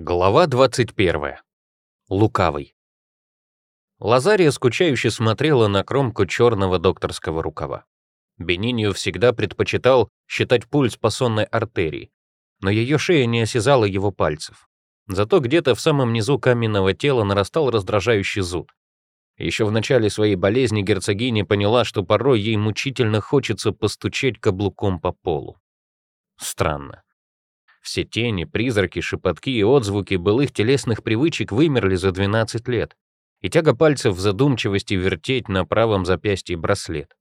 Глава 21. Лукавый. Лазария скучающе смотрела на кромку черного докторского рукава. Бенинью всегда предпочитал считать пульс по сонной артерии, но ее шея не осязала его пальцев. Зато где-то в самом низу каменного тела нарастал раздражающий зуд. Еще в начале своей болезни герцогиня поняла, что порой ей мучительно хочется постучать каблуком по полу. Странно. Все тени, призраки, шепотки и отзвуки былых телесных привычек вымерли за 12 лет, и тяга пальцев в задумчивости вертеть на правом запястье браслет.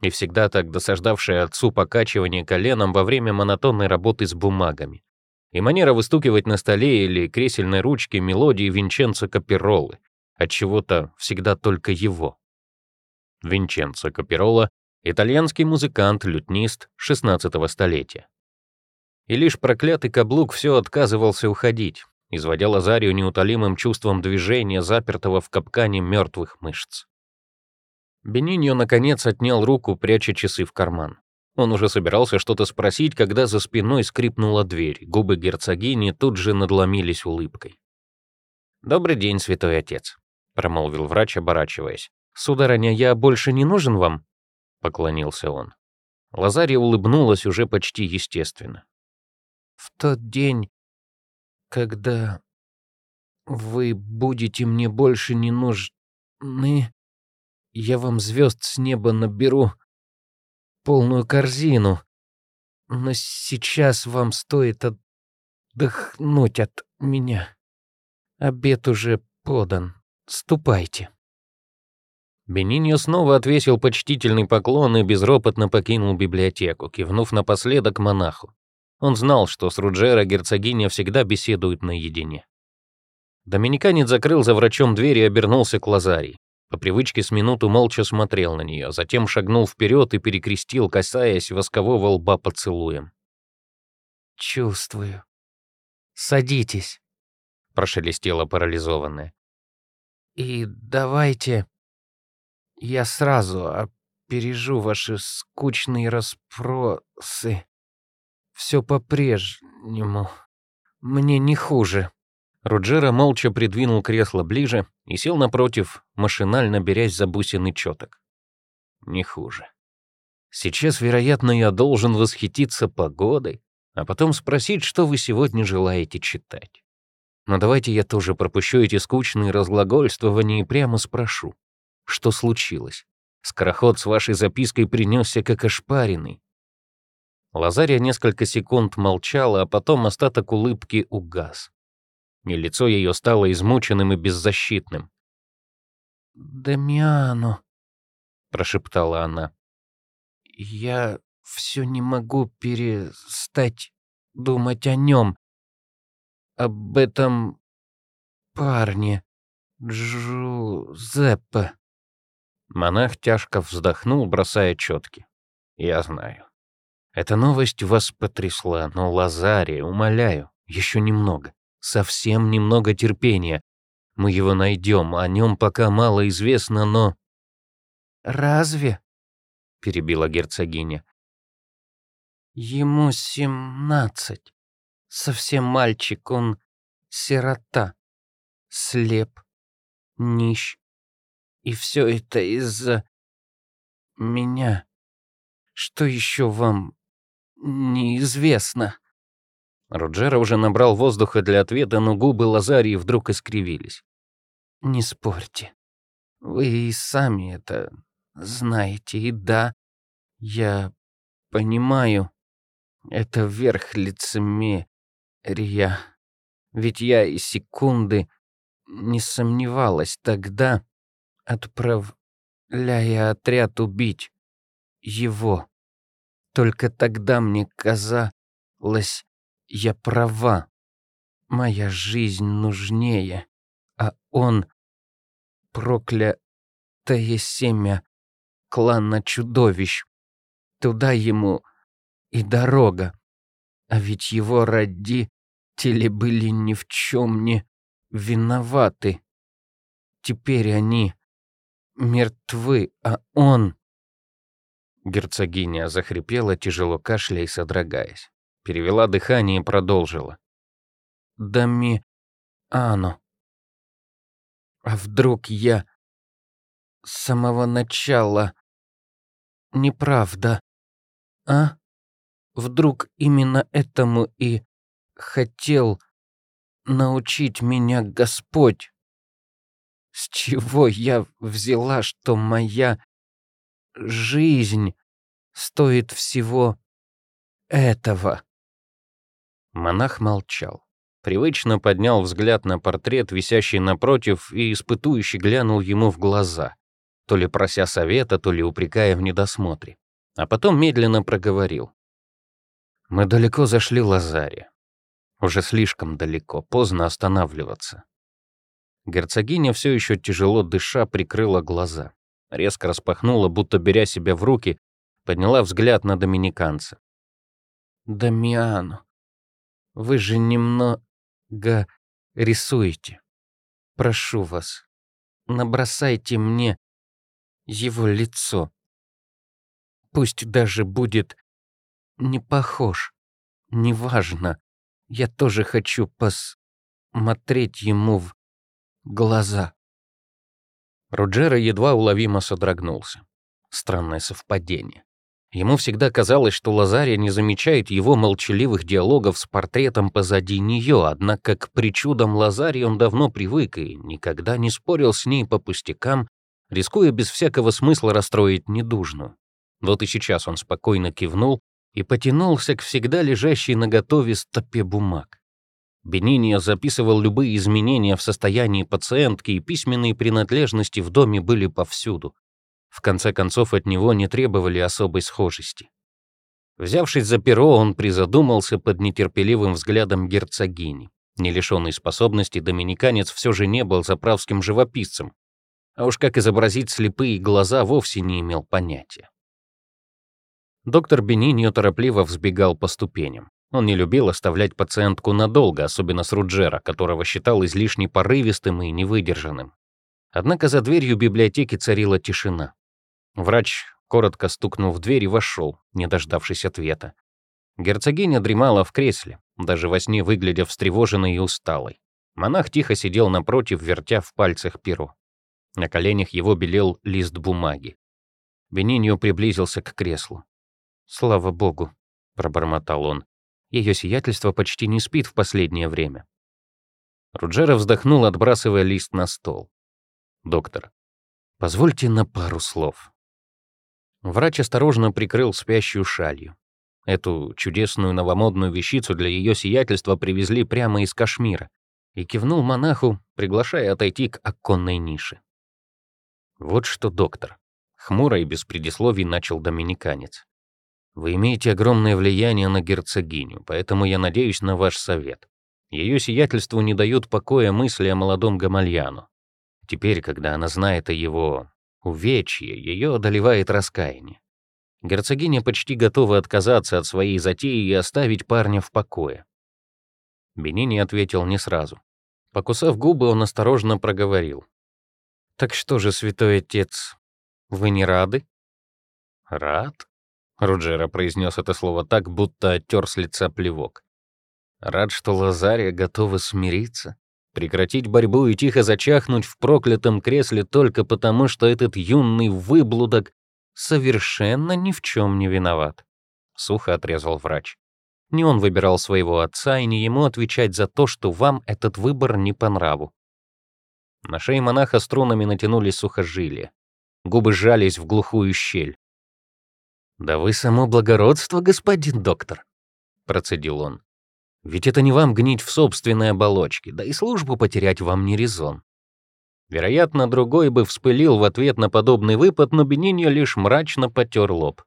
И всегда так досаждавшее отцу покачивание коленом во время монотонной работы с бумагами. И манера выстукивать на столе или кресельной ручке мелодии Винченцо Каперолы, от чего-то всегда только его. Винченцо Каперола — итальянский музыкант-лютнист XVI столетия. И лишь проклятый каблук все отказывался уходить, изводя Лазарию неутолимым чувством движения, запертого в капкане мертвых мышц. Бениньо, наконец, отнял руку, пряча часы в карман. Он уже собирался что-то спросить, когда за спиной скрипнула дверь. Губы герцогини тут же надломились улыбкой. «Добрый день, святой отец», — промолвил врач, оборачиваясь. «Сударыня, я больше не нужен вам?» — поклонился он. Лазария улыбнулась уже почти естественно. В тот день, когда вы будете мне больше не нужны, я вам звезд с неба наберу полную корзину. Но сейчас вам стоит отдохнуть от меня. Обед уже подан. Ступайте. Бениньо снова отвесил почтительный поклон и безропотно покинул библиотеку, кивнув напоследок монаху. Он знал, что с Руджера герцогиня всегда беседует наедине. Доминиканец закрыл за врачом дверь и обернулся к Лазарии. По привычке с минуту молча смотрел на нее, затем шагнул вперед и перекрестил, касаясь воскового лба поцелуем. «Чувствую. Садитесь», — прошелестела парализованная. «И давайте я сразу опережу ваши скучные расспросы все по-прежнему. Мне не хуже». Руджера молча придвинул кресло ближе и сел напротив, машинально берясь за бусины четок. «Не хуже. Сейчас, вероятно, я должен восхититься погодой, а потом спросить, что вы сегодня желаете читать. Но давайте я тоже пропущу эти скучные разглагольствования и прямо спрошу, что случилось. Скороход с вашей запиской принесся как ошпаренный. Лазария несколько секунд молчала, а потом остаток улыбки угас. И лицо ее стало измученным и беззащитным. «Дамиано», — прошептала она, — «я все не могу перестать думать о нем, об этом парне, Джузеппе». Монах тяжко вздохнул, бросая четки. «Я знаю. Эта новость вас потрясла, но, Лазария, умоляю, еще немного, совсем немного терпения. Мы его найдем, о нем пока мало известно, но...» «Разве?» — перебила герцогиня. «Ему семнадцать. Совсем мальчик, он сирота, слеп, нищ. И все это из-за меня. Что еще вам неизвестно». Роджера уже набрал воздуха для ответа, но губы Лазарии вдруг искривились. «Не спорьте. Вы и сами это знаете. И да, я понимаю, это верх лицемерия. Ведь я и секунды не сомневалась тогда, отправляя отряд убить его. Только тогда мне казалось, я права. Моя жизнь нужнее, а он — проклятое семя клана чудовищ. Туда ему и дорога. А ведь его родители были ни в чем не виноваты. Теперь они мертвы, а он... Герцогиня захрипела, тяжело кашляя и содрогаясь. Перевела дыхание и продолжила. Дамиано. А вдруг я с самого начала неправда, а? Вдруг именно этому и хотел научить меня Господь? С чего я взяла, что моя жизнь стоит всего этого? Монах молчал. Привычно поднял взгляд на портрет, висящий напротив, и испытующе глянул ему в глаза, то ли прося совета, то ли упрекая в недосмотре. А потом медленно проговорил. «Мы далеко зашли, Лазаре. Уже слишком далеко, поздно останавливаться». Герцогиня все еще тяжело дыша прикрыла глаза. Резко распахнула, будто беря себя в руки, подняла взгляд на доминиканца. «Дамиано, вы же немного рисуете. Прошу вас, набросайте мне его лицо. Пусть даже будет не похож, неважно. Я тоже хочу посмотреть ему в глаза. Руджера едва уловимо содрогнулся. Странное совпадение. Ему всегда казалось, что Лазария не замечает его молчаливых диалогов с портретом позади нее, однако к причудам Лазарии он давно привык и никогда не спорил с ней по пустякам, рискуя без всякого смысла расстроить недужную. Вот и сейчас он спокойно кивнул и потянулся к всегда лежащей наготове стопе бумаг. Бениния записывал любые изменения в состоянии пациентки, и письменные принадлежности в доме были повсюду. В конце концов, от него не требовали особой схожести. Взявшись за перо, он призадумался под нетерпеливым взглядом герцогини. Не лишенный способностей, доминиканец все же не был заправским живописцем, а уж как изобразить слепые глаза вовсе не имел понятия. Доктор Бениньо торопливо взбегал по ступеням. Он не любил оставлять пациентку надолго, особенно с Руджера, которого считал излишне порывистым и невыдержанным. Однако за дверью библиотеки царила тишина. Врач коротко стукнул в дверь и вошел, не дождавшись ответа. Герцогиня дремала в кресле, даже во сне выглядя встревоженной и усталой. Монах тихо сидел напротив, вертя в пальцах перо. На коленях его белел лист бумаги. Бениньо приблизился к креслу. «Слава богу», — пробормотал он, — «ее сиятельство почти не спит в последнее время». Руджера вздохнул, отбрасывая лист на стол. «Доктор, позвольте на пару слов». Врач осторожно прикрыл спящую шалью. Эту чудесную новомодную вещицу для ее сиятельства привезли прямо из Кашмира и кивнул монаху, приглашая отойти к оконной нише. «Вот что, доктор», — хмуро и без предисловий начал доминиканец. «Вы имеете огромное влияние на герцогиню, поэтому я надеюсь на ваш совет. Ее сиятельству не дают покоя мысли о молодом Гамальяну. Теперь, когда она знает о его увечье, ее одолевает раскаяние. Герцогиня почти готова отказаться от своей затеи и оставить парня в покое. Бенини ответил не сразу. Покусав губы, он осторожно проговорил. «Так что же, святой отец, вы не рады?» «Рад?» — Руджера произнес это слово так, будто оттер с лица плевок. «Рад, что Лазария готова смириться?» Прекратить борьбу и тихо зачахнуть в проклятом кресле только потому, что этот юный выблудок совершенно ни в чем не виноват. Сухо отрезал врач. Не он выбирал своего отца, и не ему отвечать за то, что вам этот выбор не по нраву. На шее монаха струнами натянулись сухожилия. Губы сжались в глухую щель. «Да вы само благородство, господин доктор», — процедил он. Ведь это не вам гнить в собственной оболочке, да и службу потерять вам не резон. Вероятно, другой бы вспылил в ответ на подобный выпад, но Бениньо лишь мрачно потер лоб.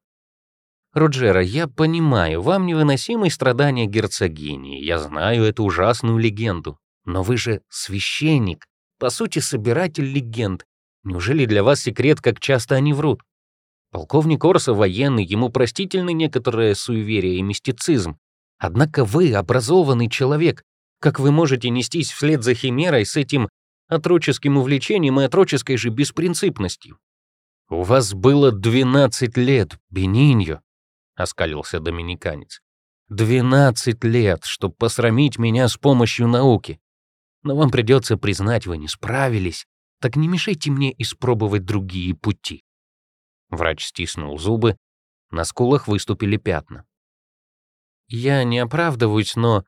«Руджера, я понимаю, вам невыносимы страдания герцогини, я знаю эту ужасную легенду. Но вы же священник, по сути, собиратель легенд. Неужели для вас секрет, как часто они врут? Полковник Орса военный, ему простительны некоторое суеверие и мистицизм, Однако вы образованный человек. Как вы можете нестись вслед за Химерой с этим отроческим увлечением и отроческой же беспринципностью? «У вас было 12 лет, Бениньо», — оскалился доминиканец. 12 лет, чтобы посрамить меня с помощью науки. Но вам придется признать, вы не справились. Так не мешайте мне испробовать другие пути. Врач стиснул зубы, на скулах выступили пятна. Я не оправдываюсь, но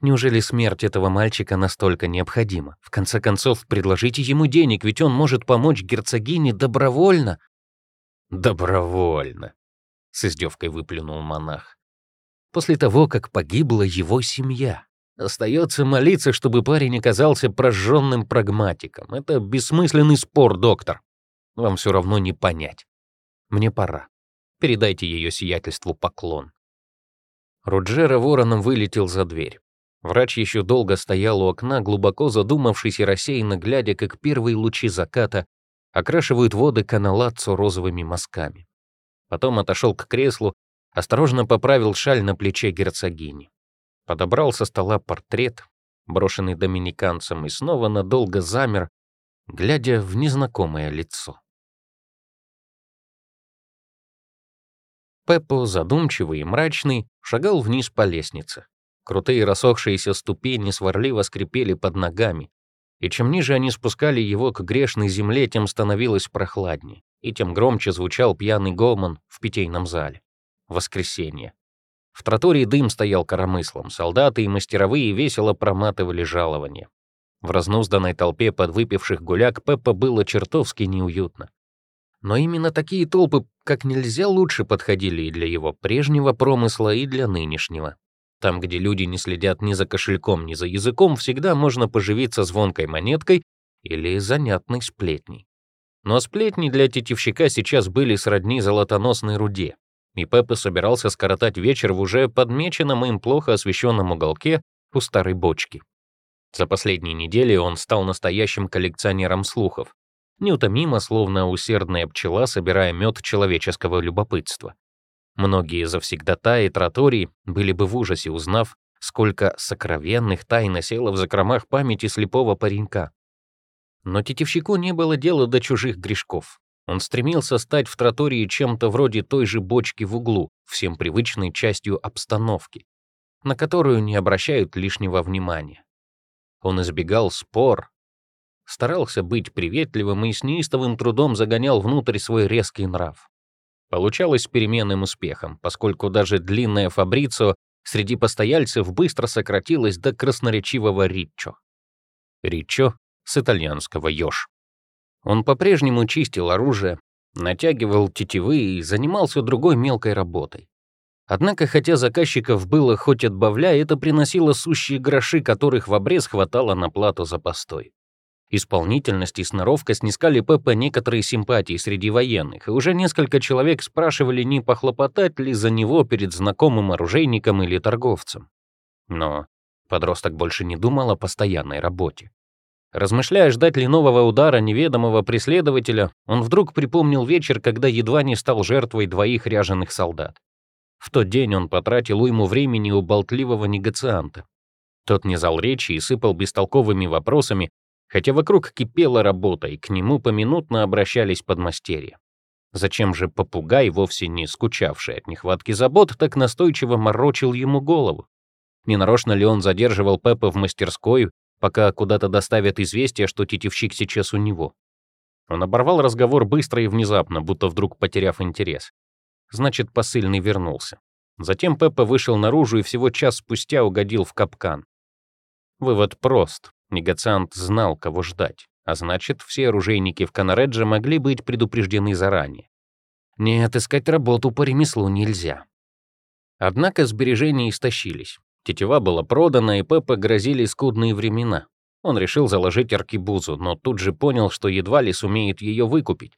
неужели смерть этого мальчика настолько необходима? В конце концов, предложите ему денег, ведь он может помочь герцогине добровольно. Добровольно, с издевкой выплюнул монах. После того, как погибла его семья. Остается молиться, чтобы парень оказался прожженным прагматиком. Это бессмысленный спор, доктор. Вам все равно не понять. Мне пора. Передайте ее сиятельству поклон. Руджера вороном вылетел за дверь. Врач еще долго стоял у окна, глубоко задумавшись и рассеянно глядя, как первые лучи заката окрашивают воды каналаццо розовыми мазками. Потом отошел к креслу, осторожно поправил шаль на плече герцогини. Подобрал со стола портрет, брошенный доминиканцем, и снова надолго замер, глядя в незнакомое лицо. Пеппо, задумчивый и мрачный, шагал вниз по лестнице. Крутые рассохшиеся ступени сварливо скрипели под ногами, и чем ниже они спускали его к грешной земле, тем становилось прохладнее, и тем громче звучал пьяный гомон в питейном зале. Воскресенье. В тротории дым стоял коромыслом, солдаты и мастеровые весело проматывали жалования. В разнузданной толпе подвыпивших гуляк Пеппа было чертовски неуютно. Но именно такие толпы как нельзя лучше подходили и для его прежнего промысла, и для нынешнего. Там, где люди не следят ни за кошельком, ни за языком, всегда можно поживиться звонкой монеткой или занятной сплетней. Но сплетни для тетивщика сейчас были сродни золотоносной руде, и Пеппа собирался скоротать вечер в уже подмеченном им плохо освещенном уголке у старой бочки. За последние недели он стал настоящим коллекционером слухов, неутомимо, словно усердная пчела, собирая мед человеческого любопытства. Многие завсегдатаи тротории были бы в ужасе, узнав, сколько сокровенных тайн село в закромах памяти слепого паренька. Но тетивщику не было дела до чужих грешков. Он стремился стать в тротории чем-то вроде той же бочки в углу, всем привычной частью обстановки, на которую не обращают лишнего внимания. Он избегал спор, старался быть приветливым и с неистовым трудом загонял внутрь свой резкий нрав. Получалось с переменным успехом, поскольку даже длинная Фабрицо среди постояльцев быстро сократилась до красноречивого Риччо. Риччо с итальянского «ёж». Он по-прежнему чистил оружие, натягивал тетивы и занимался другой мелкой работой. Однако, хотя заказчиков было хоть отбавляй, это приносило сущие гроши, которых в обрез хватало на плату за постой. Исполнительность и сноровка снискали Пеппа некоторые симпатии среди военных, и уже несколько человек спрашивали, не похлопотать ли за него перед знакомым оружейником или торговцем. Но подросток больше не думал о постоянной работе. Размышляя, ждать ли нового удара неведомого преследователя, он вдруг припомнил вечер, когда едва не стал жертвой двоих ряженых солдат. В тот день он потратил уйму времени у болтливого негацианта. Тот не зал речи и сыпал бестолковыми вопросами, хотя вокруг кипела работа, и к нему поминутно обращались подмастерья. Зачем же попугай, вовсе не скучавший от нехватки забот, так настойчиво морочил ему голову? Ненарочно ли он задерживал Пеппа в мастерской, пока куда-то доставят известие, что тетивщик сейчас у него? Он оборвал разговор быстро и внезапно, будто вдруг потеряв интерес. Значит, посыльный вернулся. Затем Пеппа вышел наружу и всего час спустя угодил в капкан. Вывод прост. Негациант знал, кого ждать, а значит, все оружейники в Канаредже могли быть предупреждены заранее. Нет, искать работу по ремеслу нельзя. Однако сбережения истощились. Тетива была продана, и Пеппа грозили скудные времена. Он решил заложить аркибузу, но тут же понял, что едва ли сумеет ее выкупить.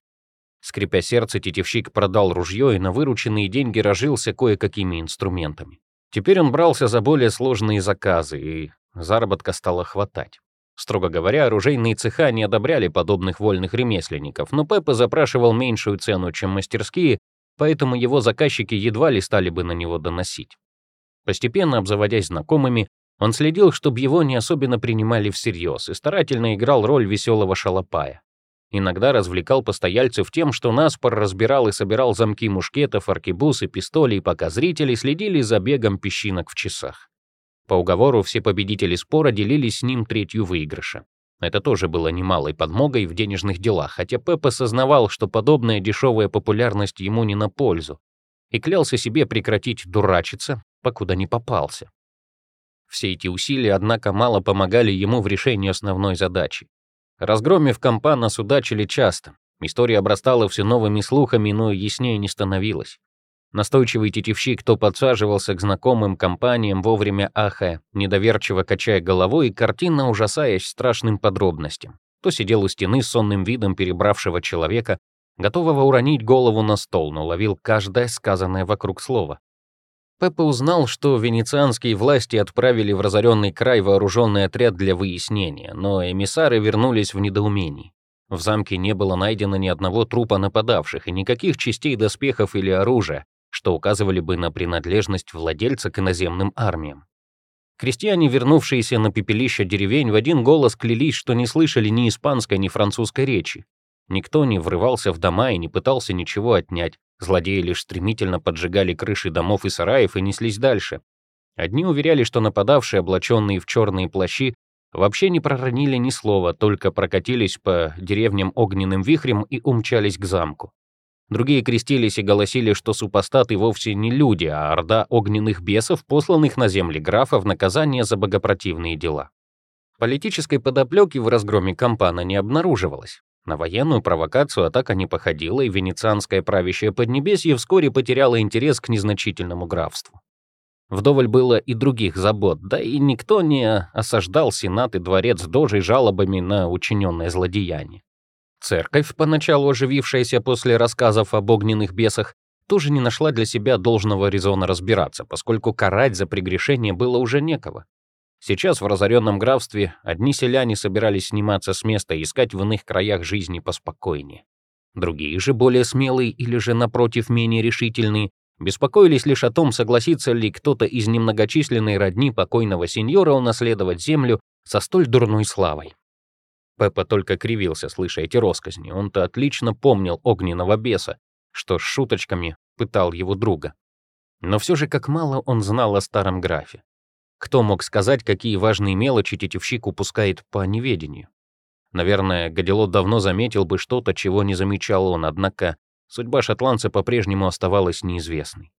Скрипя сердце, тетивщик продал ружье и на вырученные деньги разжился кое-какими инструментами. Теперь он брался за более сложные заказы, и заработка стало хватать. Строго говоря, оружейные цеха не одобряли подобных вольных ремесленников, но Пеппа запрашивал меньшую цену, чем мастерские, поэтому его заказчики едва ли стали бы на него доносить. Постепенно обзаводясь знакомыми, он следил, чтобы его не особенно принимали всерьез и старательно играл роль веселого шалопая. Иногда развлекал постояльцев тем, что наспор разбирал и собирал замки мушкетов, аркебуз и пистолей, пока зрители следили за бегом песчинок в часах. По уговору все победители спора делились с ним третью выигрыша. Это тоже было немалой подмогой в денежных делах, хотя Пеппа сознавал, что подобная дешевая популярность ему не на пользу, и клялся себе прекратить дурачиться, покуда не попался. Все эти усилия, однако, мало помогали ему в решении основной задачи. Разгромив компана, судачили часто. История обрастала все новыми слухами, но яснее не становилось. Настойчивый тетивщик то подсаживался к знакомым компаниям вовремя ахая, недоверчиво качая головой и картинно ужасаясь страшным подробностям, то сидел у стены с сонным видом перебравшего человека, готового уронить голову на стол, но ловил каждое сказанное вокруг слово. Пеппа узнал, что венецианские власти отправили в разоренный край вооруженный отряд для выяснения, но эмиссары вернулись в недоумении. В замке не было найдено ни одного трупа нападавших и никаких частей доспехов или оружия, что указывали бы на принадлежность владельца к иноземным армиям. Крестьяне, вернувшиеся на пепелище деревень, в один голос клялись, что не слышали ни испанской, ни французской речи. Никто не врывался в дома и не пытался ничего отнять. Злодеи лишь стремительно поджигали крыши домов и сараев и неслись дальше. Одни уверяли, что нападавшие, облаченные в черные плащи, вообще не проронили ни слова, только прокатились по деревням огненным вихрем и умчались к замку. Другие крестились и голосили, что супостаты вовсе не люди, а орда огненных бесов, посланных на земли графа в наказание за богопротивные дела. Политической подоплеки в разгроме Кампана не обнаруживалось. На военную провокацию атака не походила, и венецианское правящее Поднебесье вскоре потеряло интерес к незначительному графству. Вдоволь было и других забот, да и никто не осаждал Сенат и дворец Дожей жалобами на учиненное злодеяние. Церковь, поначалу оживившаяся после рассказов об огненных бесах, тоже не нашла для себя должного резона разбираться, поскольку карать за прегрешение было уже некого. Сейчас в разоренном графстве одни селяне собирались сниматься с места и искать в иных краях жизни поспокойнее. Другие же, более смелые или же, напротив, менее решительные, беспокоились лишь о том, согласится ли кто-то из немногочисленной родни покойного сеньора унаследовать землю со столь дурной славой. Пеппа только кривился, слыша эти росказни. Он-то отлично помнил огненного беса, что с шуточками пытал его друга. Но все же как мало он знал о старом графе. Кто мог сказать, какие важные мелочи тетевщик упускает по неведению? Наверное, Гадилот давно заметил бы что-то, чего не замечал он, однако судьба шотландца по-прежнему оставалась неизвестной.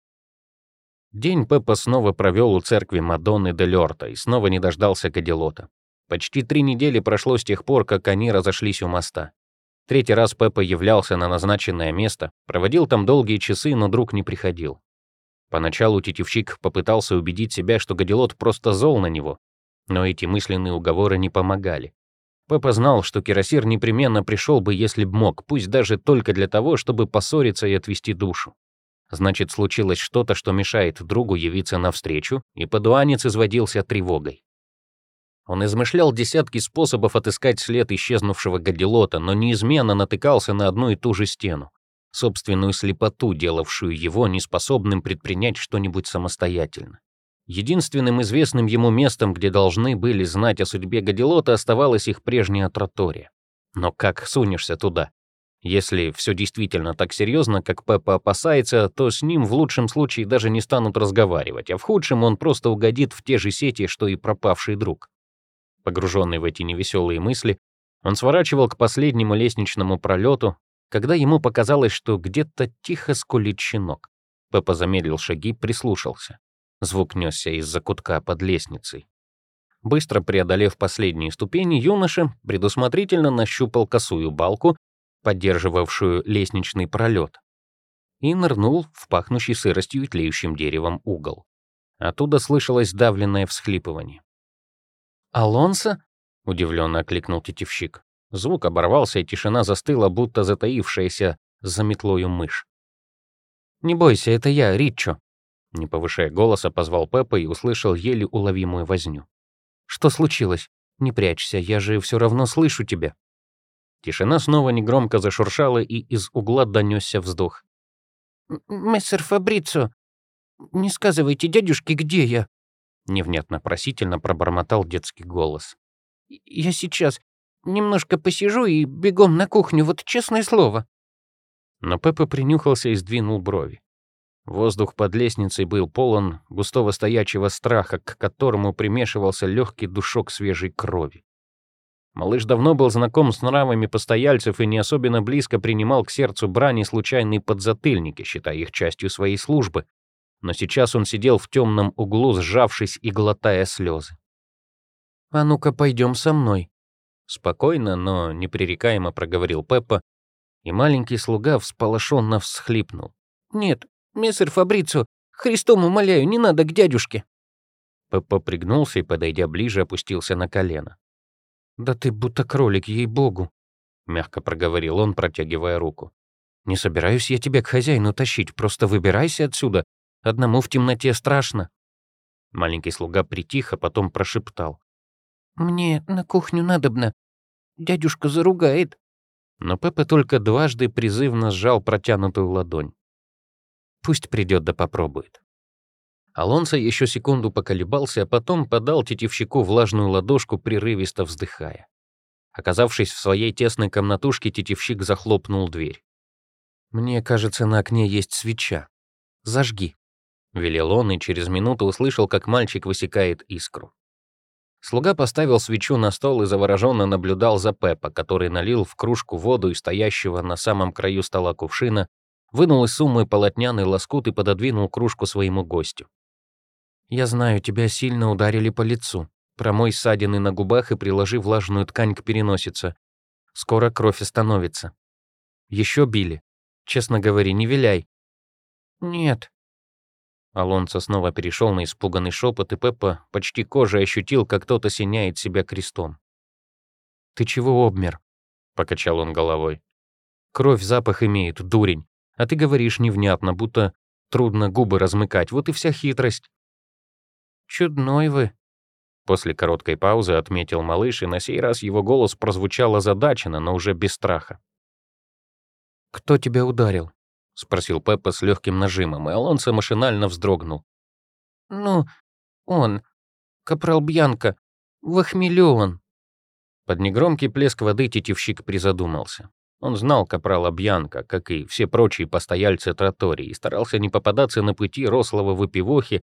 День Пеппа снова провел у церкви Мадонны де Лёрта и снова не дождался Гадилота. Почти три недели прошло с тех пор, как они разошлись у моста. Третий раз Пеппа являлся на назначенное место, проводил там долгие часы, но друг не приходил. Поначалу тетивщик попытался убедить себя, что Гадилот просто зол на него, но эти мысленные уговоры не помогали. Пеппа знал, что Кирасир непременно пришел бы, если б мог, пусть даже только для того, чтобы поссориться и отвести душу. Значит, случилось что-то, что мешает другу явиться навстречу, и подуанец изводился тревогой. Он измышлял десятки способов отыскать след исчезнувшего гадилота, но неизменно натыкался на одну и ту же стену, собственную слепоту, делавшую его неспособным предпринять что-нибудь самостоятельно. Единственным известным ему местом, где должны были знать о судьбе гадилота, оставалась их прежняя тротория. Но как сунешься туда? Если все действительно так серьезно, как Пеппа опасается, то с ним в лучшем случае даже не станут разговаривать, а в худшем он просто угодит в те же сети, что и пропавший друг. Погруженный в эти невеселые мысли, он сворачивал к последнему лестничному пролету, когда ему показалось, что где-то тихо скулит щенок. Пеппа замедлил шаги, прислушался. Звук несся из-за кутка под лестницей. Быстро преодолев последние ступени, юноша предусмотрительно нащупал косую балку, поддерживавшую лестничный пролет, и нырнул в пахнущий сыростью и тлеющим деревом угол. Оттуда слышалось давленное всхлипывание. «Алонсо?» — удивленно окликнул тетивщик. Звук оборвался, и тишина застыла, будто затаившаяся за метлою мышь. «Не бойся, это я, Риччо», — не повышая голоса, позвал Пеппа и услышал еле уловимую возню. «Что случилось? Не прячься, я же все равно слышу тебя». Тишина снова негромко зашуршала, и из угла донесся вздох. «Мессер Фабрицо, не сказывайте дядюшке, где я?» Невнятно просительно пробормотал детский голос. «Я сейчас. немножко посижу и бегом на кухню, вот честное слово». Но Пеппа принюхался и сдвинул брови. Воздух под лестницей был полон густого стоячего страха, к которому примешивался легкий душок свежей крови. Малыш давно был знаком с нравами постояльцев и не особенно близко принимал к сердцу брани случайные подзатыльники, считая их частью своей службы. Но сейчас он сидел в темном углу, сжавшись и глотая слезы. «А ну-ка, пойдем со мной», — спокойно, но непререкаемо проговорил Пеппа, и маленький слуга всполошенно всхлипнул. «Нет, «Мессер Фабрицу, Христом умоляю, не надо к дядюшке». Пеппа пригнулся и, подойдя ближе, опустился на колено. «Да ты будто кролик, ей-богу», — мягко проговорил он, протягивая руку. «Не собираюсь я тебя к хозяину тащить, просто выбирайся отсюда. Одному в темноте страшно». Маленький слуга притих, а потом прошептал. «Мне на кухню надобно. Дядюшка заругает». Но Пеппа только дважды призывно сжал протянутую ладонь. Пусть придет да попробует. Алонсо еще секунду поколебался, а потом подал тетивщику влажную ладошку, прерывисто вздыхая. Оказавшись в своей тесной комнатушке, тетивщик захлопнул дверь. «Мне кажется, на окне есть свеча. Зажги», — велел он и через минуту услышал, как мальчик высекает искру. Слуга поставил свечу на стол и завороженно наблюдал за Пеппа, который налил в кружку воду из стоящего на самом краю стола кувшина вынул из суммы полотняный лоскут и пододвинул кружку своему гостю. «Я знаю, тебя сильно ударили по лицу. Промой ссадины на губах и приложи влажную ткань к переносице. Скоро кровь остановится. Еще били. Честно говоря, не виляй». «Нет». Алонсо снова перешел на испуганный шепот, и Пеппа почти кожей ощутил, как кто-то синяет себя крестом. «Ты чего обмер?» — покачал он головой. «Кровь запах имеет, дурень. А ты говоришь невнятно, будто трудно губы размыкать. Вот и вся хитрость. Чудной вы. После короткой паузы отметил малыш, и на сей раз его голос прозвучал озадаченно, но уже без страха. «Кто тебя ударил?» — спросил Пеппа с легким нажимом, и Алонсо машинально вздрогнул. «Ну, он, капрал Бьянка, в он». Под негромкий плеск воды тетивщик призадумался. Он знал капрала Бьянка, как и все прочие постояльцы тротории, и старался не попадаться на пути рослого выпивохи,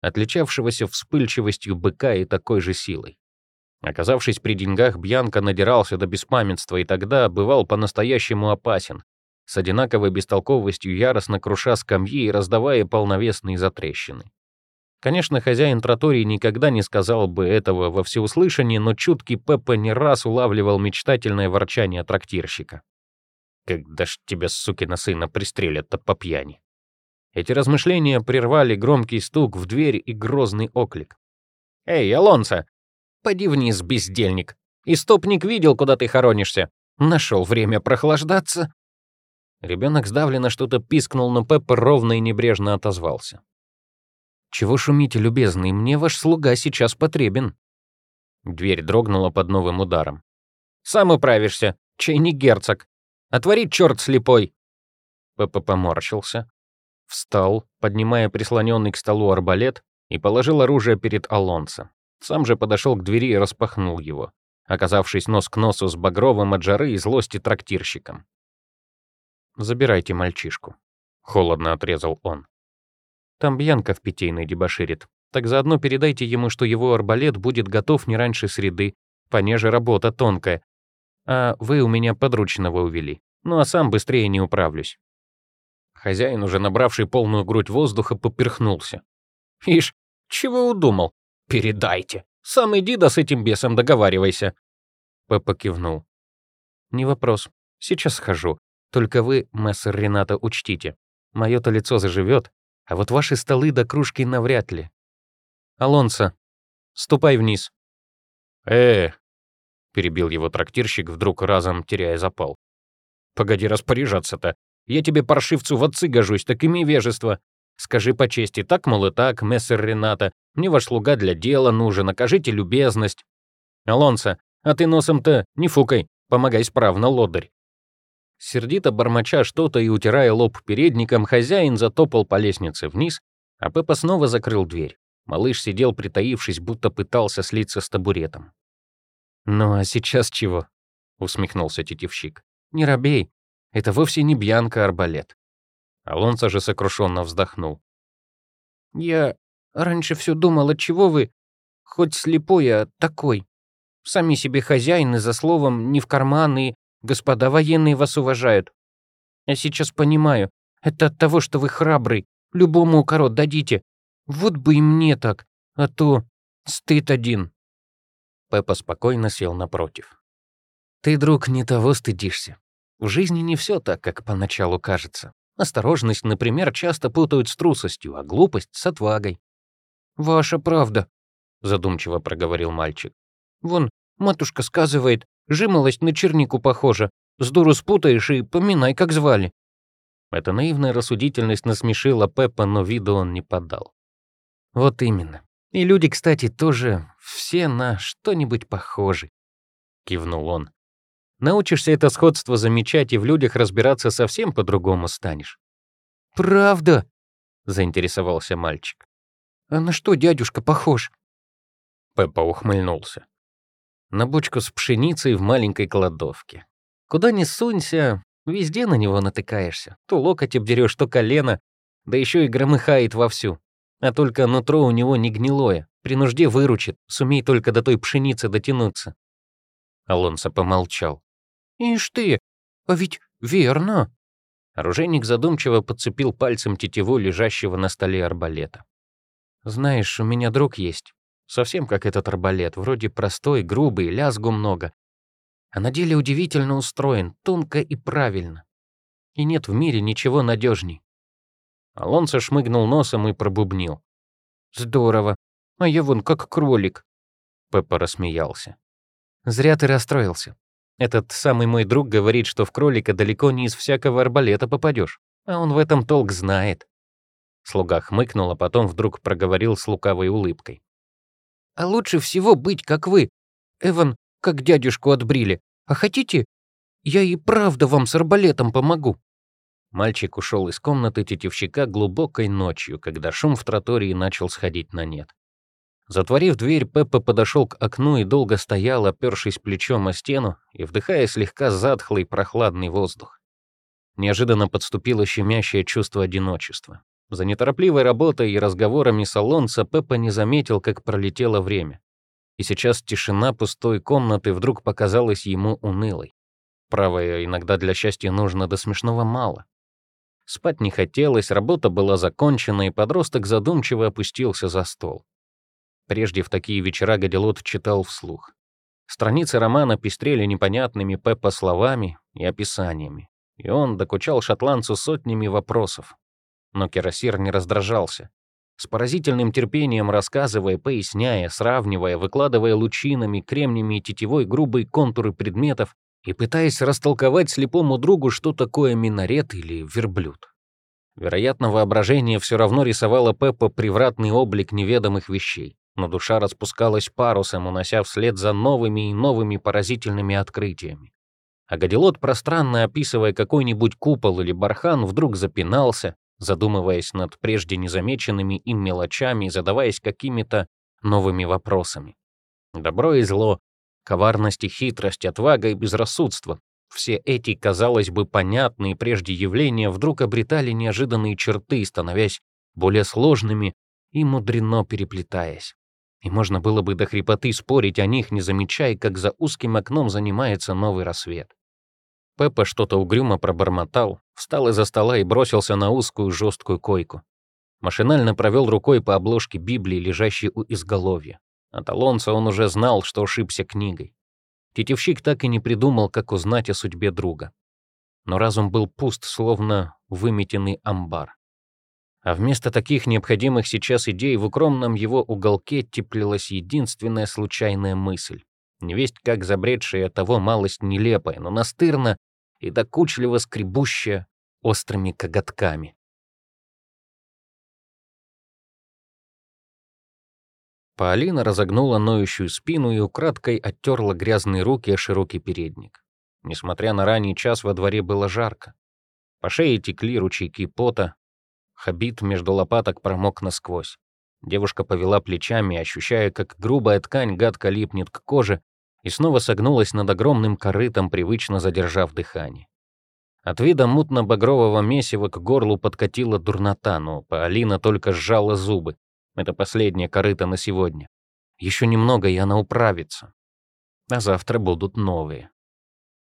отличавшегося вспыльчивостью быка и такой же силой. Оказавшись при деньгах, Бьянка надирался до беспамятства и тогда бывал по-настоящему опасен, с одинаковой бестолковостью яростно круша скамьи и раздавая полновесные затрещины. Конечно, хозяин тротории никогда не сказал бы этого во всеуслышание, но чуткий Пеппа не раз улавливал мечтательное ворчание трактирщика. «Когда ж тебя, сукина сына, пристрелят-то по пьяни?» Эти размышления прервали громкий стук в дверь и грозный оклик. «Эй, Алонсо! Поди вниз, бездельник! Истопник видел, куда ты хоронишься. Нашел время прохлаждаться!» Ребенок сдавленно что-то пискнул, но Пеппа ровно и небрежно отозвался. «Чего шумите, любезный? Мне ваш слуга сейчас потребен». Дверь дрогнула под новым ударом. «Сам управишься, чей не герцог. Отвори, черт слепой!» Пеппа поморщился, встал, поднимая прислоненный к столу арбалет, и положил оружие перед Алонсо. Сам же подошел к двери и распахнул его, оказавшись нос к носу с багровым от жары и злости трактирщиком. «Забирайте мальчишку», — холодно отрезал он. Там Бьянка в питейной дебоширит. Так заодно передайте ему, что его арбалет будет готов не раньше среды, понеже работа тонкая. А вы у меня подручного увели. Ну а сам быстрее не управлюсь». Хозяин, уже набравший полную грудь воздуха, поперхнулся. «Ишь, чего удумал? Передайте. Сам иди да с этим бесом договаривайся». Пеппа кивнул. «Не вопрос. Сейчас схожу. Только вы, мессер Рената, учтите. Мое-то лицо заживет, а вот ваши столы до кружки навряд ли. Алонсо, ступай вниз. Э, перебил его трактирщик, вдруг разом теряя запал. Погоди распоряжаться-то. Я тебе, паршивцу, в отцы гожусь, так имей вежество. Скажи по чести, так, мол, и так, мессер Рената, мне ваш слуга для дела нужен, окажите любезность. Алонсо, а ты носом-то не фукай, помогай справно, лодырь. Сердито бормоча что-то и утирая лоб передником, хозяин затопал по лестнице вниз, а Пеппа снова закрыл дверь. Малыш сидел, притаившись, будто пытался слиться с табуретом. «Ну а сейчас чего? — усмехнулся тетивщик. «Не робей, это вовсе не Бьянка-арбалет». Алонсо же сокрушенно вздохнул. «Я раньше все думал, отчего вы, хоть слепой, а такой. Сами себе хозяины за словом не в карман, и господа военные вас уважают. Я сейчас понимаю, это от того, что вы храбрый, любому укорот дадите. Вот бы и мне так, а то стыд один». Пеппа спокойно сел напротив. «Ты, друг, не того стыдишься. В жизни не все так, как поначалу кажется. Осторожность, например, часто путают с трусостью, а глупость — с отвагой». «Ваша правда», — задумчиво проговорил мальчик. «Вон, матушка сказывает, жимолость на чернику похожа. С дуру спутаешь и поминай, как звали». Эта наивная рассудительность насмешила Пеппа, но виду он не подал. «Вот именно. И люди, кстати, тоже все на что-нибудь похожи», — кивнул он. «Научишься это сходство замечать и в людях разбираться совсем по-другому станешь». «Правда?» — заинтересовался мальчик. «А на что дядюшка похож?» Пеппа ухмыльнулся. На бочку с пшеницей в маленькой кладовке. Куда ни сунься, везде на него натыкаешься. То локоть обдерешь, то колено, да еще и громыхает вовсю. А только нутро у него не гнилое, при нужде выручит, сумей только до той пшеницы дотянуться. Алонсо помолчал. «Ишь ты, а ведь верно!» Оружейник задумчиво подцепил пальцем тетиву лежащего на столе арбалета. «Знаешь, у меня друг есть. Совсем как этот арбалет, вроде простой, грубый, лязгу много. А на деле удивительно устроен, тонко и правильно. И нет в мире ничего надежней. Алонсо шмыгнул носом и пробубнил. «Здорово. А я вон как кролик». Пеппа рассмеялся. «Зря ты расстроился. Этот самый мой друг говорит, что в кролика далеко не из всякого арбалета попадешь, а он в этом толк знает». Слуга хмыкнул, а потом вдруг проговорил с лукавой улыбкой. «А лучше всего быть, как вы. Эван, как дядюшку отбрили. А хотите, я и правда вам с арбалетом помогу?» Мальчик ушел из комнаты тетивщика глубокой ночью, когда шум в тротории начал сходить на нет. Затворив дверь, Пеппа подошел к окну и долго стоял, опершись плечом о стену и вдыхая слегка затхлый прохладный воздух. Неожиданно подступило щемящее чувство одиночества. За неторопливой работой и разговорами салонца Пеппа не заметил, как пролетело время. И сейчас тишина пустой комнаты вдруг показалась ему унылой. Правое иногда для счастья нужно до смешного мало. Спать не хотелось, работа была закончена, и подросток задумчиво опустился за стол. Прежде в такие вечера Гадилот читал вслух. Страницы романа пестрели непонятными Пеппа словами и описаниями, и он докучал шотландцу сотнями вопросов. Но Кирасир не раздражался. С поразительным терпением рассказывая, поясняя, сравнивая, выкладывая лучинами, кремнями и тетивой грубые контуры предметов, и пытаясь растолковать слепому другу, что такое минарет или верблюд. Вероятно, воображение все равно рисовало Пеппа привратный облик неведомых вещей, но душа распускалась парусом, унося вслед за новыми и новыми поразительными открытиями. А Гадилот, пространно описывая какой-нибудь купол или бархан, вдруг запинался, задумываясь над прежде незамеченными им мелочами и задаваясь какими-то новыми вопросами. Добро и зло, Коварность и хитрость, отвага и безрассудство. Все эти, казалось бы, понятные прежде явления вдруг обретали неожиданные черты, становясь более сложными и мудрено переплетаясь. И можно было бы до хрипоты спорить о них, не замечая, как за узким окном занимается новый рассвет. Пеппа что-то угрюмо пробормотал, встал из-за стола и бросился на узкую жесткую койку. Машинально провел рукой по обложке Библии, лежащей у изголовья. От Алонса он уже знал, что ошибся книгой. Тетевщик так и не придумал, как узнать о судьбе друга. Но разум был пуст, словно выметенный амбар. А вместо таких необходимых сейчас идей в укромном его уголке теплилась единственная случайная мысль. Невесть как забредшая того малость нелепая, но настырно и докучливо скребущая острыми коготками. Паолина разогнула ноющую спину и украдкой оттерла грязные руки о широкий передник. Несмотря на ранний час, во дворе было жарко. По шее текли ручейки пота. Хабит между лопаток промок насквозь. Девушка повела плечами, ощущая, как грубая ткань гадко липнет к коже, и снова согнулась над огромным корытом, привычно задержав дыхание. От вида мутно-багрового месива к горлу подкатила дурнота, но Полина только сжала зубы. Это последнее корыто на сегодня. Еще немного, и она управится. А завтра будут новые.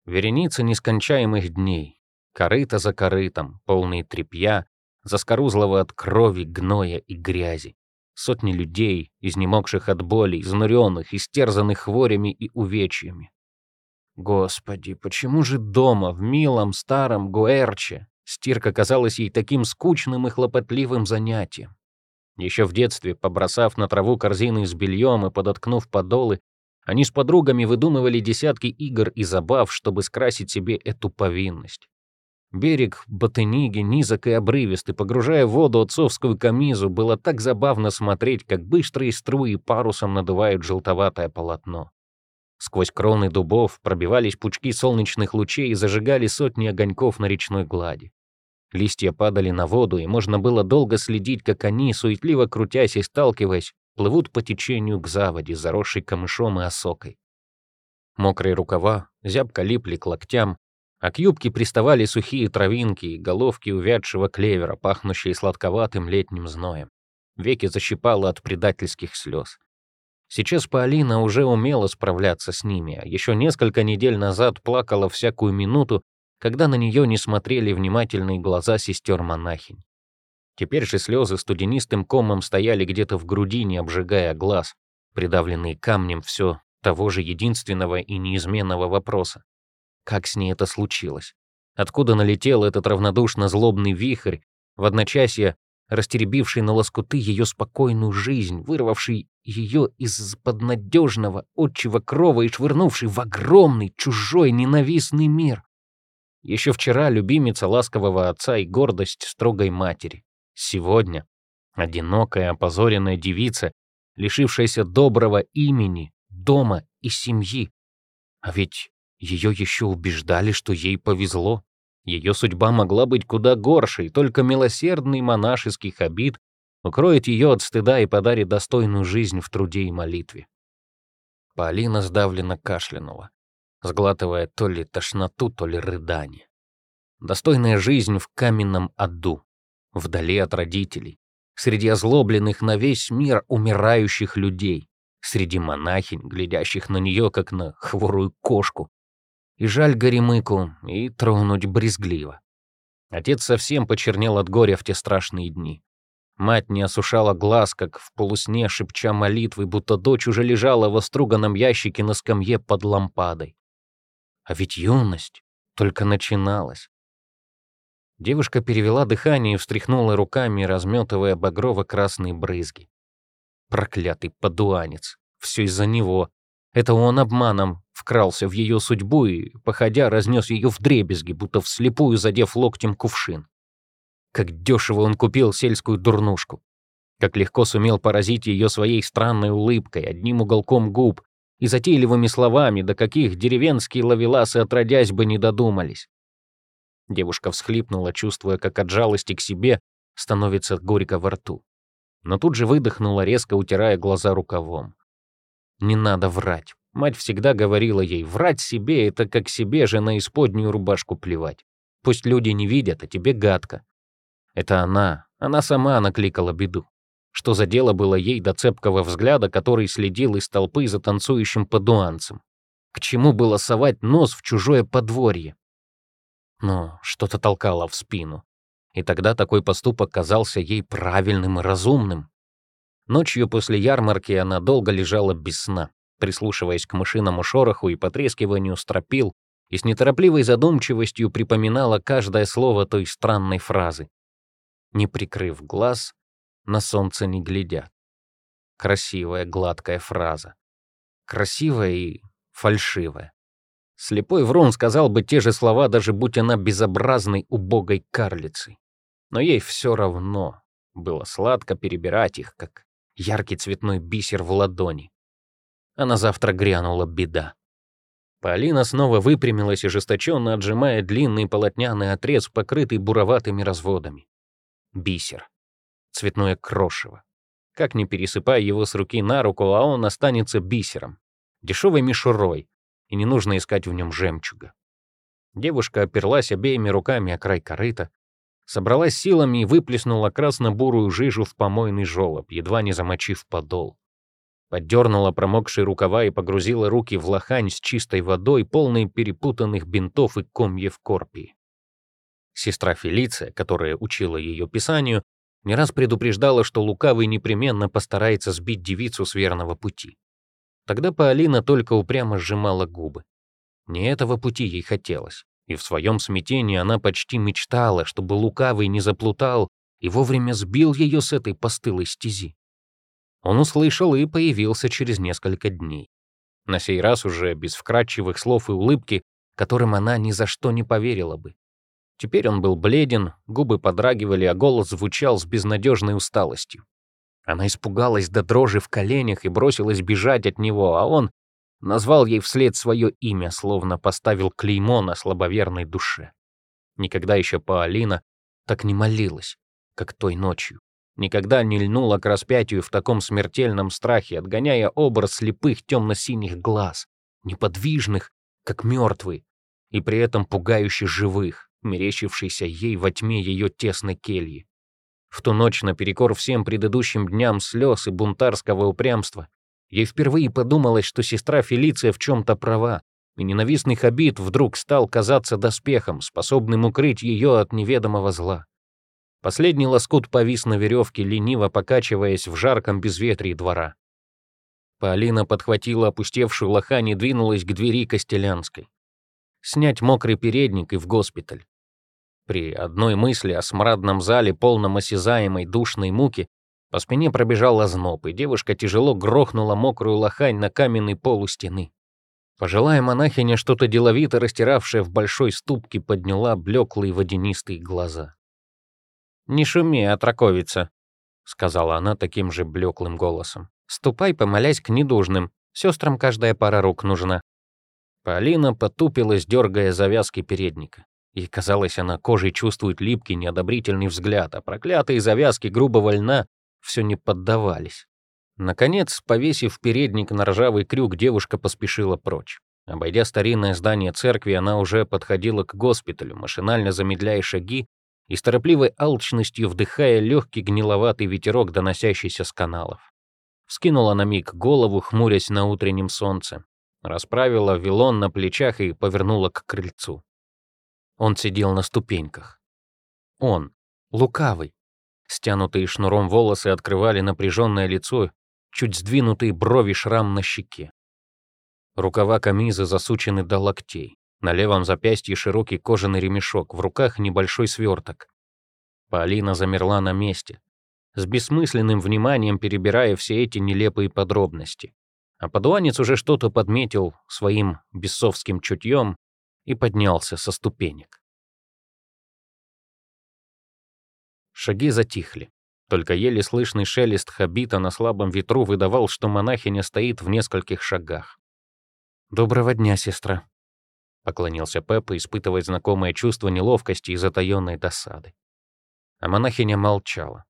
Вереница нескончаемых дней. Корыто за корытом, полные тряпья, заскорузлого от крови, гноя и грязи. Сотни людей, изнемогших от боли, изнуренных, истерзанных хворями и увечьями. Господи, почему же дома, в милом старом Гуэрче, стирка казалась ей таким скучным и хлопотливым занятием? Еще в детстве, побросав на траву корзины с бельем и подоткнув подолы, они с подругами выдумывали десятки игр и забав, чтобы скрасить себе эту повинность. Берег Ботыниги низок и обрывистый, погружая в воду отцовскую камизу, было так забавно смотреть, как быстрые струи парусом надувают желтоватое полотно. Сквозь кроны дубов пробивались пучки солнечных лучей и зажигали сотни огоньков на речной глади. Листья падали на воду, и можно было долго следить, как они, суетливо крутясь и сталкиваясь, плывут по течению к заводе, заросшей камышом и осокой. Мокрые рукава зябко липли к локтям, а к юбке приставали сухие травинки и головки увядшего клевера, пахнущие сладковатым летним зноем. Веки защипало от предательских слез. Сейчас Полина уже умела справляться с ними, а еще несколько недель назад плакала всякую минуту, когда на нее не смотрели внимательные глаза сестер-монахинь. Теперь же слезы студенистым комом стояли где-то в груди, не обжигая глаз, придавленные камнем все того же единственного и неизменного вопроса. Как с ней это случилось? Откуда налетел этот равнодушно злобный вихрь, в одночасье растеребивший на лоскуты ее спокойную жизнь, вырвавший ее из-под надежного отчего крова и швырнувший в огромный, чужой, ненавистный мир. Еще вчера любимица ласкового отца и гордость строгой матери. Сегодня одинокая, опозоренная девица, лишившаяся доброго имени, дома и семьи. А ведь ее еще убеждали, что ей повезло. Ее судьба могла быть куда горшей, только милосердный монашеских обид укроет ее от стыда и подарит достойную жизнь в труде и молитве. Полина сдавленно кашлянула, сглатывая то ли тошноту, то ли рыдание. Достойная жизнь в каменном аду, вдали от родителей, среди озлобленных на весь мир умирающих людей, среди монахинь, глядящих на нее, как на хворую кошку. И жаль Горемыку, и тронуть брезгливо. Отец совсем почернел от горя в те страшные дни. Мать не осушала глаз, как в полусне, шепча молитвы, будто дочь уже лежала в оструганном ящике на скамье под лампадой. А ведь юность только начиналась. Девушка перевела дыхание и встряхнула руками, разметывая багрово-красные брызги. Проклятый подуанец. Все из-за него. Это он обманом вкрался в ее судьбу и, походя, разнес ее в дребезги, будто вслепую задев локтем кувшин. Как дешево он купил сельскую дурнушку. Как легко сумел поразить ее своей странной улыбкой, одним уголком губ и затейливыми словами, до каких деревенские ловеласы отродясь бы не додумались. Девушка всхлипнула, чувствуя, как от жалости к себе становится горько во рту. Но тут же выдохнула, резко утирая глаза рукавом. Не надо врать. Мать всегда говорила ей, врать себе — это как себе же на исподнюю рубашку плевать. Пусть люди не видят, а тебе гадко. Это она, она сама накликала беду. Что за дело было ей до цепкого взгляда, который следил из толпы за танцующим подуанцем? К чему было совать нос в чужое подворье? Но что-то толкало в спину. И тогда такой поступок казался ей правильным и разумным. Ночью после ярмарки она долго лежала без сна, прислушиваясь к мышиному шороху и потрескиванию стропил, и с неторопливой задумчивостью припоминала каждое слово той странной фразы не прикрыв глаз, на солнце не глядят. Красивая, гладкая фраза. Красивая и фальшивая. Слепой Врун сказал бы те же слова, даже будь она безобразной, убогой карлицей. Но ей все равно было сладко перебирать их, как яркий цветной бисер в ладони. А на завтра грянула беда. Полина снова выпрямилась, ожесточенно отжимая длинный полотняный отрез, покрытый буроватыми разводами бисер. Цветное крошево. Как ни пересыпай его с руки на руку, а он останется бисером. дешевой мишурой, и не нужно искать в нем жемчуга. Девушка оперлась обеими руками о край корыта, собралась силами и выплеснула красно-бурую жижу в помойный жёлоб, едва не замочив подол. Поддернула промокшие рукава и погрузила руки в лохань с чистой водой, полной перепутанных бинтов и комьев корпии. Сестра Фелиция, которая учила ее писанию, не раз предупреждала, что лукавый непременно постарается сбить девицу с верного пути. Тогда Паолина только упрямо сжимала губы. Не этого пути ей хотелось, и в своем смятении она почти мечтала, чтобы лукавый не заплутал и вовремя сбил ее с этой постылой стези. Он услышал и появился через несколько дней. На сей раз уже без вкрадчивых слов и улыбки, которым она ни за что не поверила бы. Теперь он был бледен, губы подрагивали, а голос звучал с безнадежной усталостью. Она испугалась до дрожи в коленях и бросилась бежать от него, а он назвал ей вслед свое имя, словно поставил клеймо на слабоверной душе. Никогда еще Паолина так не молилась, как той ночью. Никогда не льнула к распятию в таком смертельном страхе, отгоняя образ слепых темно-синих глаз, неподвижных, как мертвые, и при этом пугающе живых, мерещившийся ей во тьме ее тесной кельи. В ту ночь, наперекор всем предыдущим дням слез и бунтарского упрямства, ей впервые подумалось, что сестра Фелиция в чем-то права, и ненавистных обид вдруг стал казаться доспехом, способным укрыть ее от неведомого зла. Последний лоскут повис на веревке, лениво покачиваясь в жарком безветрии двора. Полина подхватила опустевшую лохань и двинулась к двери Костелянской снять мокрый передник и в госпиталь. При одной мысли о смрадном зале, полном осязаемой душной муки, по спине пробежал озноб, и девушка тяжело грохнула мокрую лохань на каменный пол у стены. Пожилая монахиня, что-то деловито растиравшая в большой ступке, подняла блеклые водянистые глаза. «Не шуми, отраковица», — сказала она таким же блеклым голосом. «Ступай, помолясь к недужным. Сестрам каждая пара рук нужна. Полина потупилась, дергая завязки передника. И казалось, она кожей чувствует липкий, неодобрительный взгляд, а проклятые завязки грубого льна все не поддавались. Наконец, повесив передник на ржавый крюк, девушка поспешила прочь. Обойдя старинное здание церкви, она уже подходила к госпиталю, машинально замедляя шаги и с торопливой алчностью вдыхая легкий гниловатый ветерок, доносящийся с каналов. Вскинула на миг голову, хмурясь на утреннем солнце расправила вилон на плечах и повернула к крыльцу. Он сидел на ступеньках. Он, лукавый. Стянутые шнуром волосы открывали напряженное лицо, чуть сдвинутые брови шрам на щеке. Рукава камизы засучены до локтей. На левом запястье широкий кожаный ремешок, в руках небольшой сверток. Полина замерла на месте, с бессмысленным вниманием перебирая все эти нелепые подробности. А подуанец уже что-то подметил своим бесовским чутьем и поднялся со ступенек. Шаги затихли. Только еле слышный шелест хабита на слабом ветру выдавал, что монахиня стоит в нескольких шагах. «Доброго дня, сестра», — поклонился Пеппа, испытывая знакомое чувство неловкости и затаённой досады. А монахиня молчала.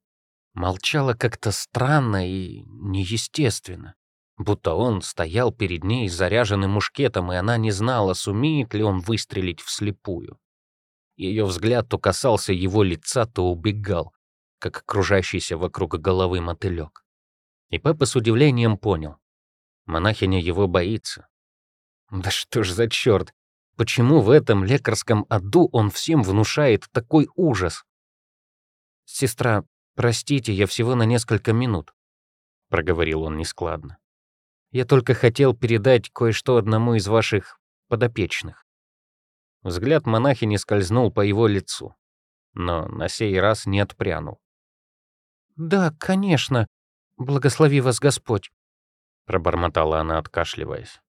Молчала как-то странно и неестественно будто он стоял перед ней с заряженным мушкетом, и она не знала, сумеет ли он выстрелить вслепую. Ее взгляд то касался его лица, то убегал, как окружающийся вокруг головы мотылек. И Пеппа с удивлением понял. Монахиня его боится. Да что ж за черт! Почему в этом лекарском аду он всем внушает такой ужас? «Сестра, простите, я всего на несколько минут», — проговорил он нескладно. Я только хотел передать кое-что одному из ваших подопечных». Взгляд монахини скользнул по его лицу, но на сей раз не отпрянул. «Да, конечно. Благослови вас Господь», — пробормотала она, откашливаясь.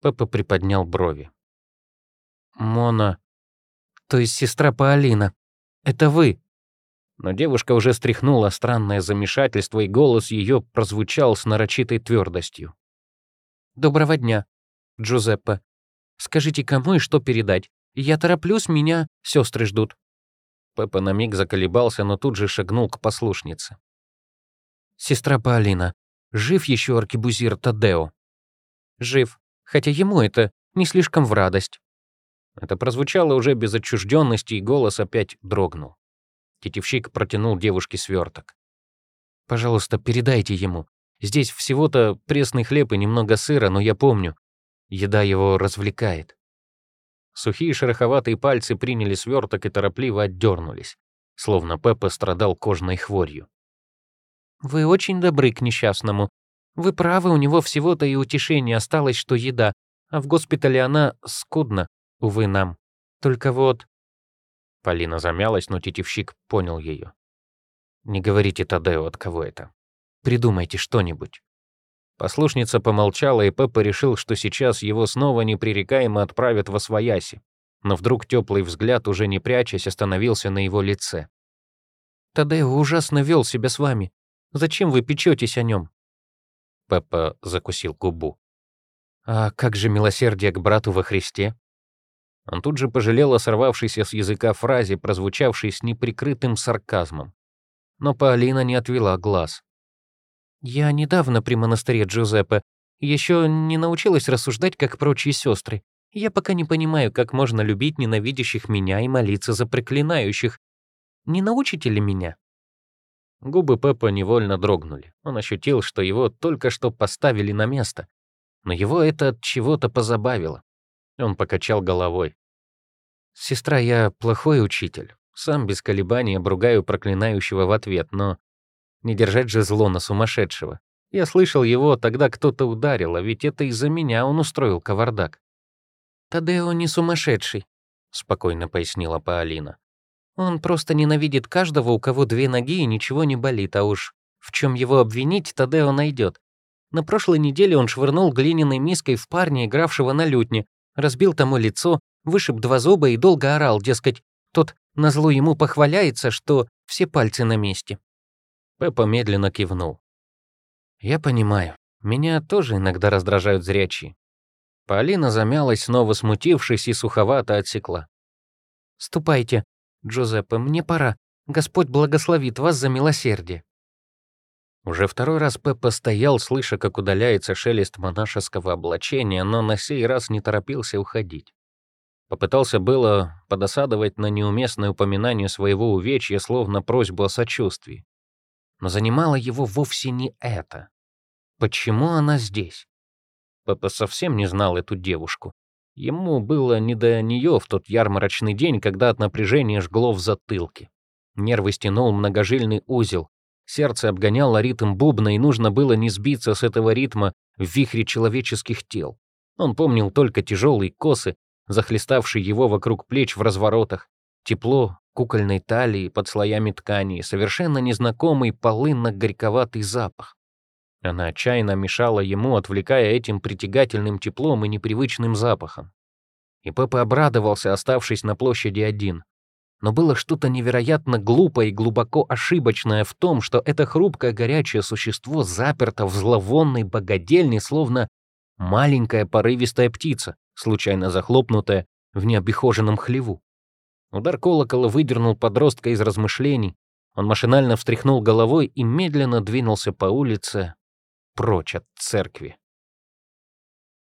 Пеппа приподнял брови. «Мона, то есть сестра Паолина, это вы?» Но девушка уже стряхнула странное замешательство, и голос ее прозвучал с нарочитой твердостью. «Доброго дня, Джузеппе. Скажите, кому и что передать? Я тороплюсь, меня сестры ждут». Пеппа на миг заколебался, но тут же шагнул к послушнице. «Сестра Паолина, жив еще аркебузир Тадео?» Жив, хотя ему это не слишком в радость». Это прозвучало уже без отчужденности, и голос опять дрогнул. Тетевщик протянул девушке сверток. «Пожалуйста, передайте ему. Здесь всего-то пресный хлеб и немного сыра, но я помню, еда его развлекает». Сухие шероховатые пальцы приняли сверток и торопливо отдернулись, словно Пеппа страдал кожной хворью. «Вы очень добры к несчастному. Вы правы, у него всего-то и утешение осталось, что еда, а в госпитале она скудна, увы нам. Только вот...» Полина замялась, но тетивщик понял ее. «Не говорите Тадео, от кого это. Придумайте что-нибудь». Послушница помолчала, и Пеппа решил, что сейчас его снова непререкаемо отправят во свояси. Но вдруг теплый взгляд, уже не прячась, остановился на его лице. «Тадео ужасно вел себя с вами. Зачем вы печетесь о нем?» Пеппа закусил губу. «А как же милосердие к брату во Христе?» Он тут же пожалел о сорвавшейся с языка фразе, прозвучавшей с неприкрытым сарказмом. Но Паолина не отвела глаз. «Я недавно при монастыре Джузеппе. Еще не научилась рассуждать, как прочие сестры. Я пока не понимаю, как можно любить ненавидящих меня и молиться за проклинающих. Не научите ли меня?» Губы Пеппа невольно дрогнули. Он ощутил, что его только что поставили на место. Но его это от чего-то позабавило. Он покачал головой. «Сестра, я плохой учитель. Сам без колебаний обругаю проклинающего в ответ, но не держать же зло на сумасшедшего. Я слышал его, тогда кто-то ударил, а ведь это из-за меня он устроил кавардак». «Тадео не сумасшедший», — спокойно пояснила Паолина. «Он просто ненавидит каждого, у кого две ноги и ничего не болит, а уж в чем его обвинить, Тадео найдет. На прошлой неделе он швырнул глиняной миской в парня, игравшего на лютне, разбил тому лицо, вышиб два зуба и долго орал, дескать, тот назло ему похваляется, что все пальцы на месте. Пеппа медленно кивнул. «Я понимаю. Меня тоже иногда раздражают зрячие». Полина замялась, снова смутившись, и суховато отсекла. «Ступайте, Джозеппе, мне пора. Господь благословит вас за милосердие». Уже второй раз Пеппа стоял, слыша, как удаляется шелест монашеского облачения, но на сей раз не торопился уходить. Попытался было подосадовать на неуместное упоминание своего увечья, словно просьбу о сочувствии. Но занимало его вовсе не это. Почему она здесь? Пеппа совсем не знал эту девушку. Ему было не до нее в тот ярмарочный день, когда от напряжения жгло в затылке. Нервы стянул многожильный узел, Сердце обгоняло ритм бубна, и нужно было не сбиться с этого ритма в вихре человеческих тел. Он помнил только тяжелые косы, захлеставшие его вокруг плеч в разворотах, тепло кукольной талии под слоями ткани, совершенно незнакомый полынно-горьковатый запах. Она отчаянно мешала ему, отвлекая этим притягательным теплом и непривычным запахом. И Пеппа обрадовался, оставшись на площади один но было что-то невероятно глупое и глубоко ошибочное в том, что это хрупкое горячее существо заперто в зловонной богадельне, словно маленькая порывистая птица, случайно захлопнутая в необихоженном хлеву. Удар колокола выдернул подростка из размышлений. Он машинально встряхнул головой и медленно двинулся по улице прочь от церкви.